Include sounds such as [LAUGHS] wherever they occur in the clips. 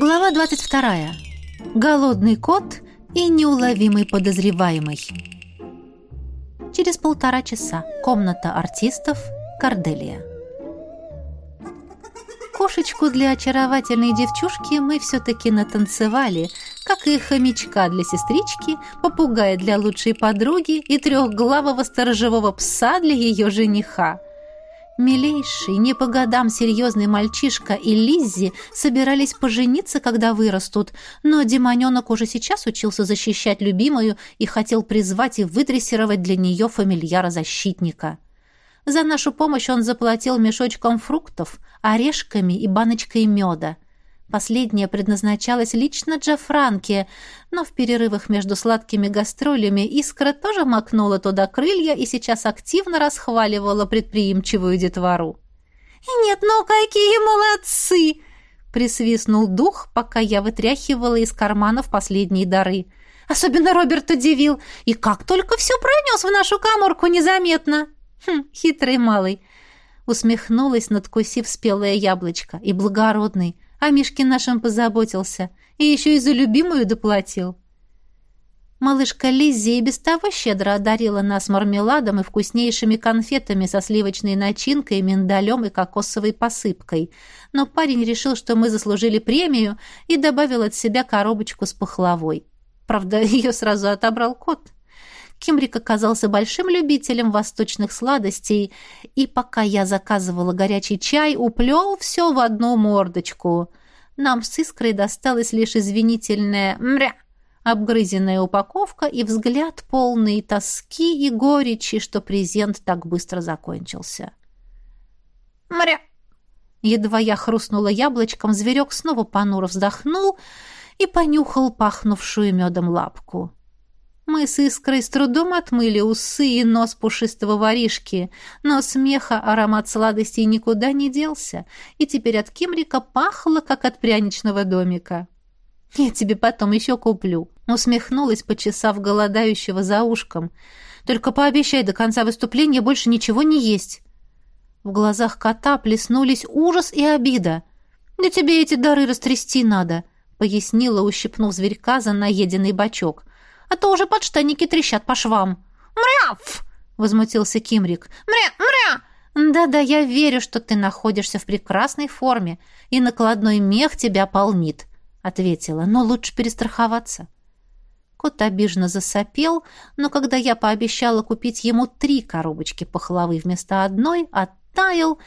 Глава 22. Голодный кот и неуловимый подозреваемый. Через полтора часа. Комната артистов. Корделия. Кошечку для очаровательной девчушки мы все-таки натанцевали, как и хомячка для сестрички, попугая для лучшей подруги и трехглавого сторожевого пса для ее жениха. Милейший, не по годам серьезный мальчишка и Лиззи собирались пожениться, когда вырастут, но демоненок уже сейчас учился защищать любимую и хотел призвать и выдрессировать для нее фамильяра-защитника. За нашу помощь он заплатил мешочком фруктов, орешками и баночкой меда – Последняя предназначалась лично Джафранке, но в перерывах между сладкими гастролями Искра тоже макнула туда крылья и сейчас активно расхваливала предприимчивую детвору. «Нет, ну какие молодцы!» — присвистнул дух, пока я вытряхивала из карманов последние дары. «Особенно Роберт удивил, и как только все пронес в нашу каморку незаметно!» «Хм, хитрый малый!» Усмехнулась, надкусив спелое яблочко. «И благородный!» О Мишке нашем позаботился. И еще и за любимую доплатил. Малышка Лиззи и без того щедро одарила нас мармеладом и вкуснейшими конфетами со сливочной начинкой, миндалем и кокосовой посыпкой. Но парень решил, что мы заслужили премию и добавил от себя коробочку с пахлавой. Правда, [LAUGHS] ее сразу отобрал кот. Кимрик оказался большим любителем восточных сладостей, и пока я заказывала горячий чай, уплел все в одну мордочку. Нам с искрой досталось лишь извинительное «мря», обгрызенная упаковка и взгляд полный тоски и горечи, что презент так быстро закончился. «Мря!» Едва я хрустнула яблочком, зверек снова понуро вздохнул и понюхал пахнувшую медом лапку. Мы с Искрой с трудом отмыли усы и нос пушистого воришки, но смеха аромат сладостей никуда не делся, и теперь от Кимрика пахло, как от пряничного домика. «Я тебе потом еще куплю», — усмехнулась, почесав голодающего за ушком. «Только пообещай до конца выступления больше ничего не есть». В глазах кота плеснулись ужас и обида. «Да тебе эти дары растрясти надо», — пояснила, ущипнув зверька за наеденный бочок а то уже подштанники трещат по швам». «Мряв!» — возмутился Кимрик. «Мря! Мря!» «Да-да, я верю, что ты находишься в прекрасной форме, и накладной мех тебя полнит», — ответила, «но лучше перестраховаться». Кот обиженно засопел, но когда я пообещала купить ему три коробочки пахлавы вместо одной, оттаял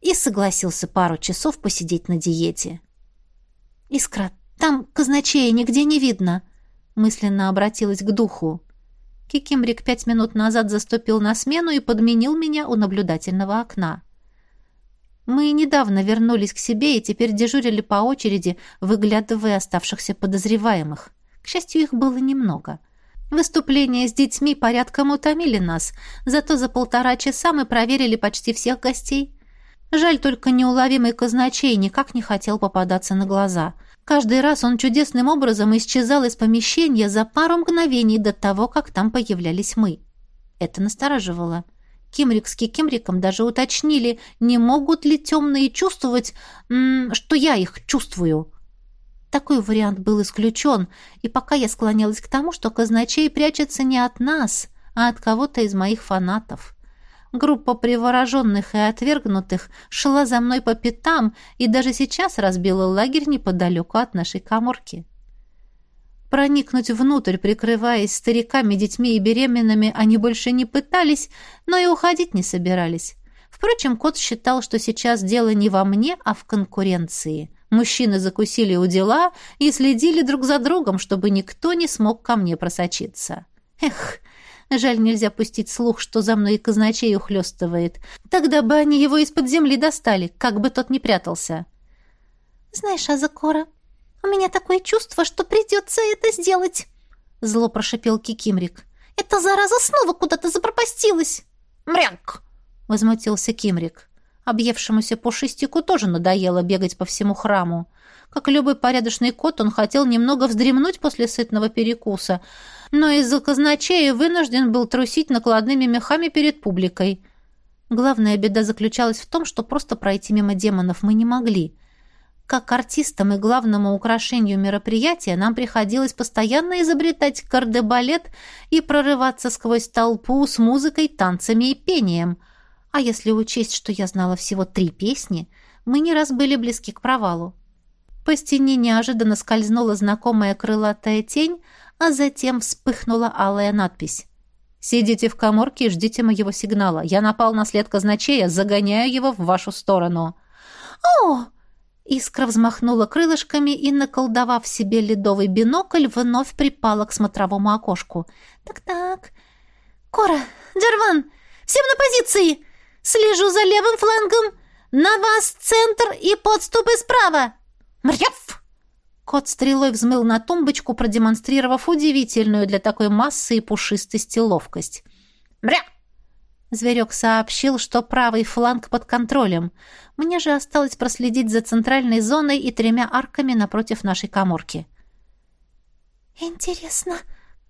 и согласился пару часов посидеть на диете. «Искра, там казначея нигде не видно», мысленно обратилась к духу. Кикимрик пять минут назад заступил на смену и подменил меня у наблюдательного окна. Мы недавно вернулись к себе и теперь дежурили по очереди, выглядывая оставшихся подозреваемых. К счастью, их было немного. Выступления с детьми порядком утомили нас, зато за полтора часа мы проверили почти всех гостей. Жаль только неуловимый казначей никак не хотел попадаться на глаза — Каждый раз он чудесным образом исчезал из помещения за пару мгновений до того, как там появлялись мы. Это настораживало. Кимрик с Кикимриком даже уточнили, не могут ли темные чувствовать, что я их чувствую. Такой вариант был исключен, и пока я склонялась к тому, что казначей прячется не от нас, а от кого-то из моих фанатов. Группа привороженных и отвергнутых шла за мной по пятам и даже сейчас разбила лагерь неподалеку от нашей коморки. Проникнуть внутрь, прикрываясь стариками, детьми и беременными, они больше не пытались, но и уходить не собирались. Впрочем, кот считал, что сейчас дело не во мне, а в конкуренции. Мужчины закусили у дела и следили друг за другом, чтобы никто не смог ко мне просочиться. Эх, Жаль, нельзя пустить слух, что за мной и казначей ухлёстывает. Тогда бы они его из-под земли достали, как бы тот ни прятался. «Знаешь, Азакора, у меня такое чувство, что придется это сделать», — зло прошипел Кикимрик. «Эта зараза снова куда-то запропастилась». «Мряк!» — возмутился Кимрик. Объевшемуся пушистику тоже надоело бегать по всему храму. Как любой порядочный кот, он хотел немного вздремнуть после сытного перекуса, но из-за казначея вынужден был трусить накладными мехами перед публикой. Главная беда заключалась в том, что просто пройти мимо демонов мы не могли. Как артистам и главному украшению мероприятия нам приходилось постоянно изобретать кардебалет и прорываться сквозь толпу с музыкой, танцами и пением. А если учесть, что я знала всего три песни, мы не раз были близки к провалу. По стене неожиданно скользнула знакомая крылатая тень, а затем вспыхнула алая надпись. «Сидите в коморке и ждите моего сигнала. Я напал на след казначея, загоняю его в вашу сторону». «О!» Искра взмахнула крылышками и, наколдовав себе ледовый бинокль, вновь припала к смотровому окошку. «Так-так. Кора, Джерван, всем на позиции! Слежу за левым флангом! На вас центр и подступы справа! Мряв!» Кот стрелой взмыл на тумбочку, продемонстрировав удивительную для такой массы и пушистости ловкость. «Мря!» Зверек сообщил, что правый фланг под контролем. Мне же осталось проследить за центральной зоной и тремя арками напротив нашей коморки. «Интересно,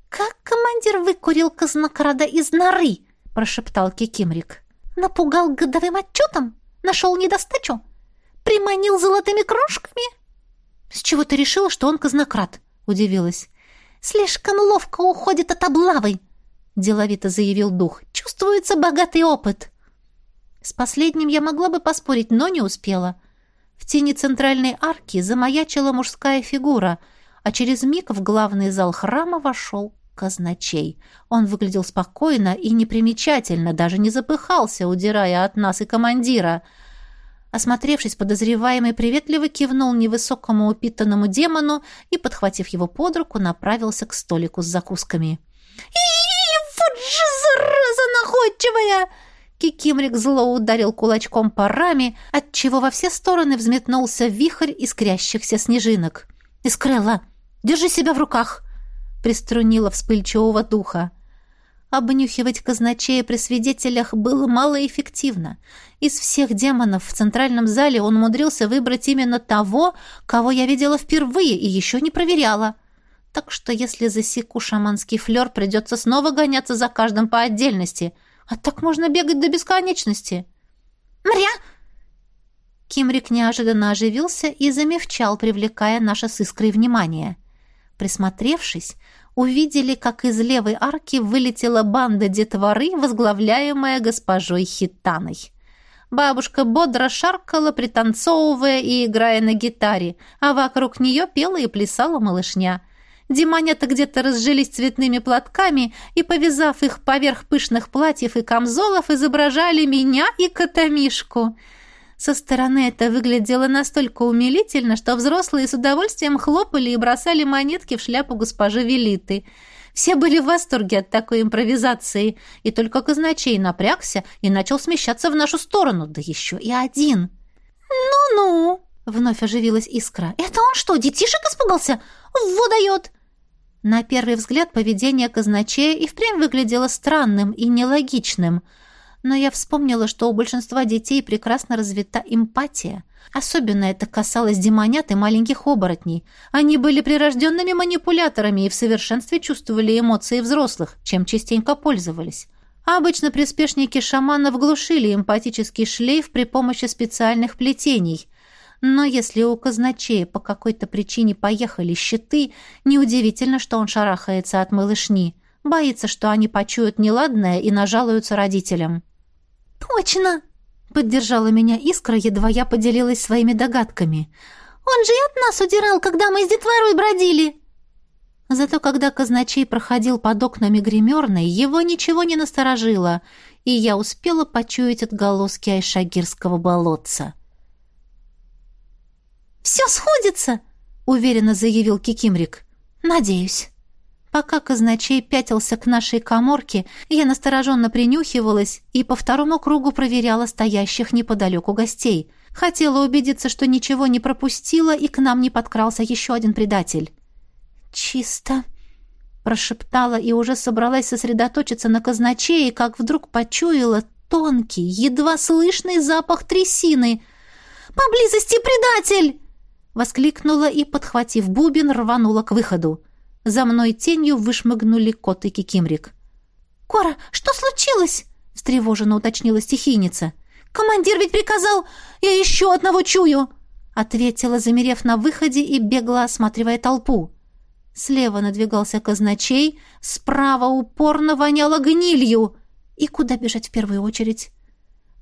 как командир выкурил казнокрада из норы?» — прошептал Кикимрик. «Напугал годовым отчетом? Нашел недостачу? Приманил золотыми крошками?» «С чего ты решила, что он казнокрад?» — удивилась. «Слишком ловко уходит от облавы», — деловито заявил дух. «Чувствуется богатый опыт». С последним я могла бы поспорить, но не успела. В тени центральной арки замаячила мужская фигура, а через миг в главный зал храма вошел казначей. Он выглядел спокойно и непримечательно, даже не запыхался, удирая от нас и командира. Осмотревшись, подозреваемый приветливо кивнул невысокому упитанному демону и, подхватив его под руку, направился к столику с закусками. «И вот же зараза находчивая!» Кикимрик зло ударил кулачком по раме, отчего во все стороны взметнулся вихрь искрящихся снежинок. «Искрелла, держи себя в руках!» — приструнила вспыльчивого духа. Обнюхивать казначея при свидетелях было малоэффективно. Из всех демонов в центральном зале он умудрился выбрать именно того, кого я видела впервые и еще не проверяла. Так что если засеку шаманский флер, придется снова гоняться за каждым по отдельности. А так можно бегать до бесконечности. «Мря!» Кимрик неожиданно оживился и замевчал, привлекая наше с искрой внимание. Присмотревшись, увидели, как из левой арки вылетела банда детворы, возглавляемая госпожой Хитаной. Бабушка бодро шаркала, пританцовывая и играя на гитаре, а вокруг нее пела и плясала малышня – Демонята где-то разжились цветными платками и, повязав их поверх пышных платьев и камзолов, изображали меня и котомишку. Со стороны это выглядело настолько умилительно, что взрослые с удовольствием хлопали и бросали монетки в шляпу госпожи Велиты. Все были в восторге от такой импровизации, и только казначей напрягся и начал смещаться в нашу сторону, да еще и один. «Ну-ну!» — вновь оживилась искра. «Это он что, детишек испугался? Во дает!» На первый взгляд поведение казначея и впрямь выглядело странным и нелогичным, но я вспомнила, что у большинства детей прекрасно развита эмпатия. Особенно это касалось демонят и маленьких оборотней. Они были прирожденными манипуляторами и в совершенстве чувствовали эмоции взрослых, чем частенько пользовались. Обычно приспешники шаманов глушили эмпатический шлейф при помощи специальных плетений, но если у казначея по какой-то причине поехали щиты, неудивительно, что он шарахается от малышни. Боится, что они почуют неладное и нажалуются родителям. «Точно!» — поддержала меня Искра, едва я поделилась своими догадками. «Он же и от нас удирал, когда мы с детворой бродили!» Зато когда казначей проходил под окнами гримерной, его ничего не насторожило, и я успела почуять отголоски айшагирского болотца. «Все сходится!» — уверенно заявил Кикимрик. «Надеюсь». Пока казначей пятился к нашей коморке, я настороженно принюхивалась и по второму кругу проверяла стоящих неподалеку гостей. Хотела убедиться, что ничего не пропустила, и к нам не подкрался еще один предатель. «Чисто», — прошептала и уже собралась сосредоточиться на казначее, как вдруг почуяла тонкий, едва слышный запах трясины. «Поблизости предатель!» Воскликнула и, подхватив бубен, рванула к выходу. За мной тенью вышмыгнули кот и кикимрик. «Кора, что случилось?» — встревоженно уточнила стихийница. «Командир ведь приказал! Я еще одного чую!» ответила, замерев на выходе и бегло осматривая толпу. Слева надвигался казначей, справа упорно воняло гнилью. И куда бежать в первую очередь?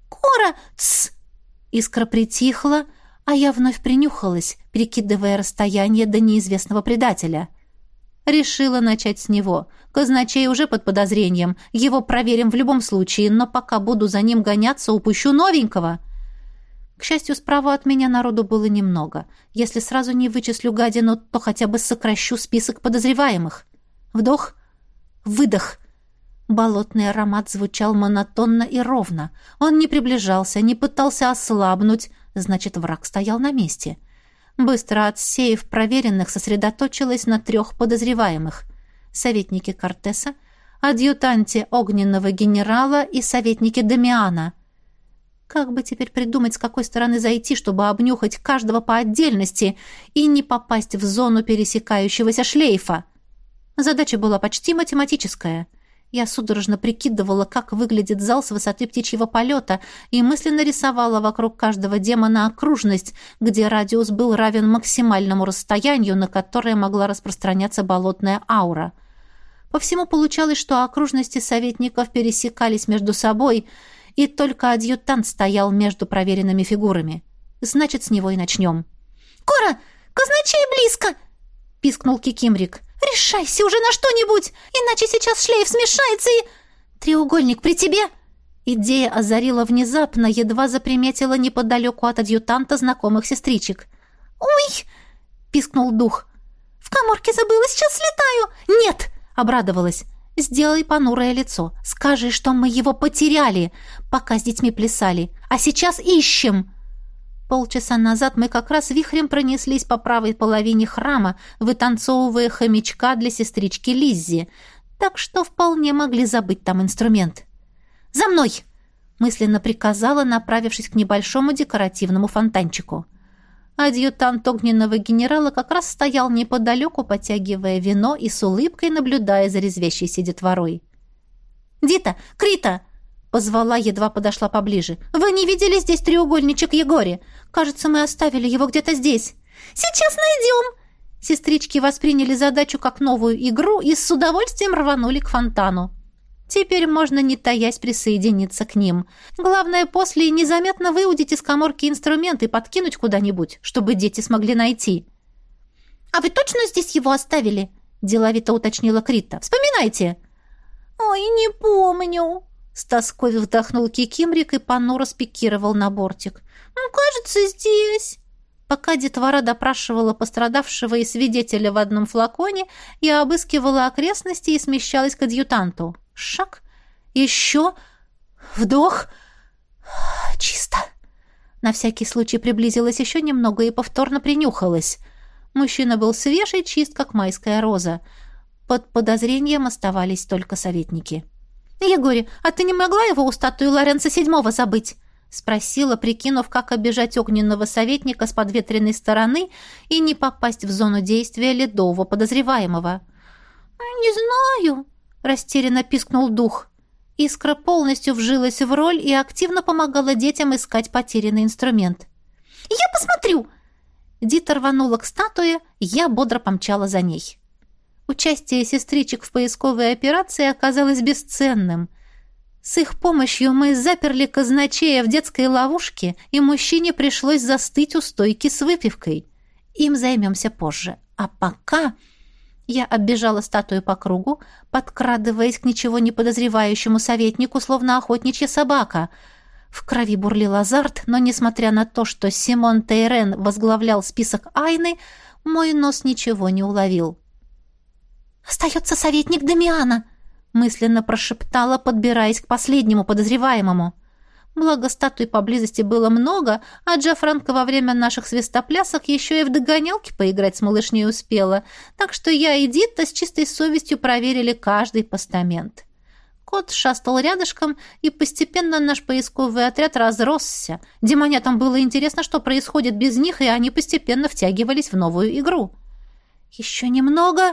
«Кора! Тсс!» Искра притихла, а я вновь принюхалась, перекидывая расстояние до неизвестного предателя. Решила начать с него. Казначей уже под подозрением. Его проверим в любом случае, но пока буду за ним гоняться, упущу новенького. К счастью, справа от меня народу было немного. Если сразу не вычислю гадину, то хотя бы сокращу список подозреваемых. Вдох, выдох. Болотный аромат звучал монотонно и ровно. Он не приближался, не пытался ослабнуть, значит, враг стоял на месте. Быстро отсеяв проверенных, сосредоточилась на трех подозреваемых. Советники Кортеса, адъютанте огненного генерала и советники Дамиана — как бы теперь придумать, с какой стороны зайти, чтобы обнюхать каждого по отдельности и не попасть в зону пересекающегося шлейфа? Задача была почти математическая. Я судорожно прикидывала, как выглядит зал с высоты птичьего полета, и мысленно рисовала вокруг каждого демона окружность, где радиус был равен максимальному расстоянию, на которое могла распространяться болотная аура. По всему получалось, что окружности советников пересекались между собой — и только адъютант стоял между проверенными фигурами. Значит, с него и начнем. «Кора, казначей близко!» — пискнул Кикимрик. «Решайся уже на что-нибудь, иначе сейчас шлейф смешается и...» «Треугольник при тебе!» Идея озарила внезапно, едва заприметила неподалеку от адъютанта знакомых сестричек. «Ой!» — пискнул дух. «В коморке забыла, сейчас слетаю!» «Нет!» — обрадовалась. Сделай понурое лицо. Скажи, что мы его потеряли, пока с детьми плясали. А сейчас ищем!» Полчаса назад мы как раз вихрем пронеслись по правой половине храма, вытанцовывая хомячка для сестрички Лиззи, так что вполне могли забыть там инструмент. «За мной!» — мысленно приказала, направившись к небольшому декоративному фонтанчику. Адъютант огненного генерала как раз стоял неподалеку, потягивая вино и с улыбкой наблюдая за резвящейся детворой. «Дита! Крита!» — позвала, едва подошла поближе. «Вы не видели здесь треугольничек Егори? Кажется, мы оставили его где-то здесь». «Сейчас найдем!» Сестрички восприняли задачу как новую игру и с удовольствием рванули к фонтану. Теперь можно, не таясь, присоединиться к ним. Главное, после незаметно выудить из коморки инструмент и подкинуть куда-нибудь, чтобы дети смогли найти. «А вы точно здесь его оставили?» – деловито уточнила Крита. «Вспоминайте!» «Ой, не помню!» С тоской вдохнул Кикимрик и понуро спикировал на бортик. «Ну, кажется, здесь!» Пока детвора допрашивала пострадавшего и свидетеля в одном флаконе, я обыскивала окрестности и смещалась к адъютанту. Шаг. Еще. Вдох. Чисто. На всякий случай приблизилась еще немного и повторно принюхалась. Мужчина был свежий, чист, как майская роза. Под подозрением оставались только советники. «Егоре, а ты не могла его у статуи Лоренца Седьмого забыть?» — спросила, прикинув, как обижать огненного советника с подветренной стороны и не попасть в зону действия ледового подозреваемого. «Не знаю», Растерянно пискнул дух. Искра полностью вжилась в роль и активно помогала детям искать потерянный инструмент. «Я посмотрю!» Дита рванула к статуе, я бодро помчала за ней. Участие сестричек в поисковой операции оказалось бесценным. С их помощью мы заперли казначея в детской ловушке, и мужчине пришлось застыть у стойки с выпивкой. Им займемся позже. А пока... Я оббежала статую по кругу, подкрадываясь к ничего не подозревающему советнику, словно охотничья собака. В крови бурлил азарт, но, несмотря на то, что Симон Тейрен возглавлял список Айны, мой нос ничего не уловил. «Остается советник Дамиана!» — мысленно прошептала, подбираясь к последнему подозреваемому. Благо, статуй поблизости было много, а Джафранка во время наших свистоплясок еще и в догонялки поиграть с малышней успела, так что я и Дита с чистой совестью проверили каждый постамент. Кот шастал рядышком, и постепенно наш поисковый отряд разросся. Демонятам было интересно, что происходит без них, и они постепенно втягивались в новую игру. Еще немного,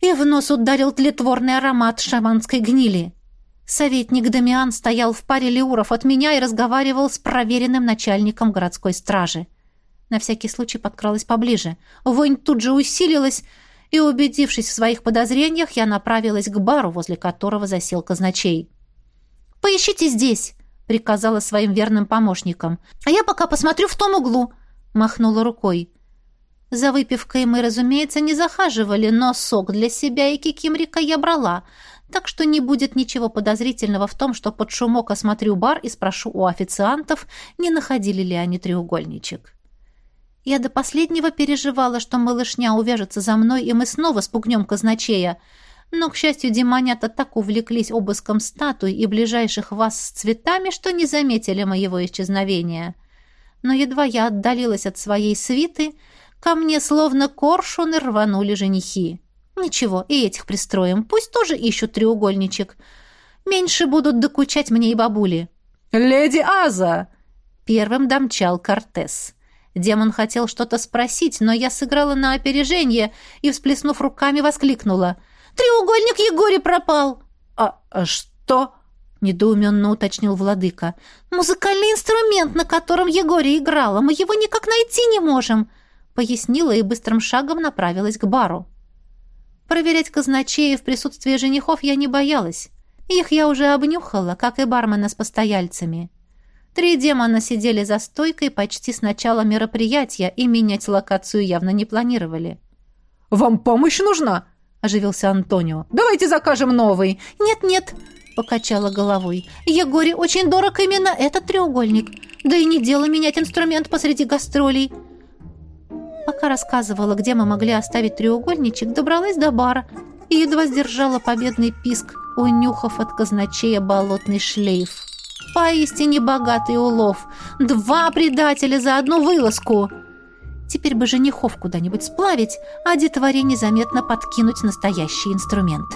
и в нос ударил тлетворный аромат шаманской гнили. Советник Дамиан стоял в паре леуров от меня и разговаривал с проверенным начальником городской стражи. На всякий случай подкралась поближе. Вонь тут же усилилась, и, убедившись в своих подозрениях, я направилась к бару, возле которого засел казначей. «Поищите здесь!» — приказала своим верным помощникам. «А я пока посмотрю в том углу!» — махнула рукой. За выпивкой мы, разумеется, не захаживали, но сок для себя и кикимрика я брала, так что не будет ничего подозрительного в том, что под шумок осмотрю бар и спрошу у официантов, не находили ли они треугольничек. Я до последнего переживала, что малышня увяжется за мной, и мы снова спугнем казначея. Но, к счастью, демонята так увлеклись обыском статуй и ближайших вас с цветами, что не заметили моего исчезновения. Но едва я отдалилась от своей свиты, Ко мне словно коршуны рванули женихи. Ничего, и этих пристроим. Пусть тоже ищут треугольничек. Меньше будут докучать мне и бабули. «Леди Аза!» Первым домчал Кортес. Демон хотел что-то спросить, но я сыграла на опережение и, всплеснув руками, воскликнула. «Треугольник Егоре пропал!» «А, а что?» — недоуменно уточнил владыка. «Музыкальный инструмент, на котором Егоре играла. Мы его никак найти не можем пояснила и быстрым шагом направилась к бару. Проверять казначея в присутствии женихов я не боялась. Их я уже обнюхала, как и бармена с постояльцами. Три демона сидели за стойкой почти с начала мероприятия и менять локацию явно не планировали. «Вам помощь нужна?» – оживился Антонио. «Давайте закажем новый». «Нет-нет», – покачала головой. «Егоре очень дорог именно этот треугольник. Да и не дело менять инструмент посреди гастролей. Пока рассказывала, где мы могли оставить треугольничек, добралась до бара и едва сдержала победный писк, унюхав от казначея болотный шлейф. Поистине богатый улов. Два предателя за одну вылазку. Теперь бы женихов куда-нибудь сплавить, а детворе незаметно подкинуть настоящий инструмент.